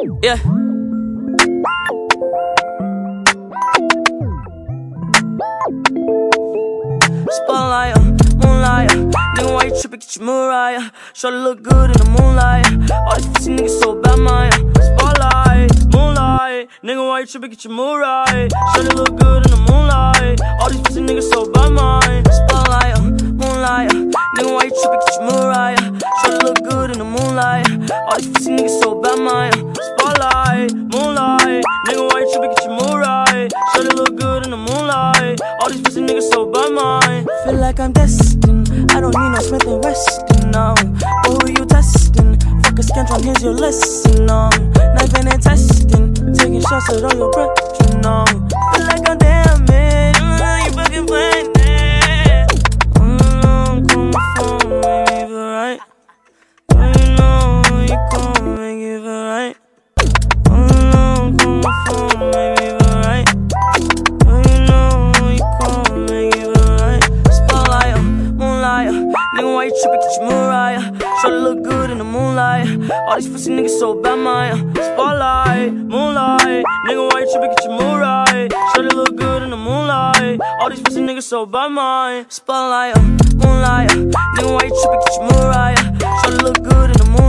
Yeah. Spotlight, uh, moonlight, uh, nigga, why you tripping? Get your Mariah. Shorty look good in the moonlight. All these pussy niggas so bad, my uh, spotlight, moonlight, nigga, why you tripping? Get your Mariah. Shorty look good in the moonlight. All these pussy niggas so bad, my spotlight, uh, moonlight, uh, nigga, why you tripping? Get your Mariah. Shorty look good in the moonlight. All these pussy niggas so bad, my moonlight, nigga, why you tripping? Get your Mariah. Shorty look good in the moonlight. All these pussy niggas so bad, my Feel like I'm destined. I don't need no Smith and Wesson, no. But who you testing? Fuck a scantron, here's your lesson, no. Knifing and testing, taking shots at all your breath, you your Mariah. Shorty look good in the moonlight. All these pussy niggas so bad, my spotlight, moonlight, nigga, why you tripping? Get your Mariah. Shorty look good in the moonlight. All these pussy niggas so bad, my spotlight, uh, moonlight, nigga, why you tripping? Get your Mariah. Shorty look good in the moonlight.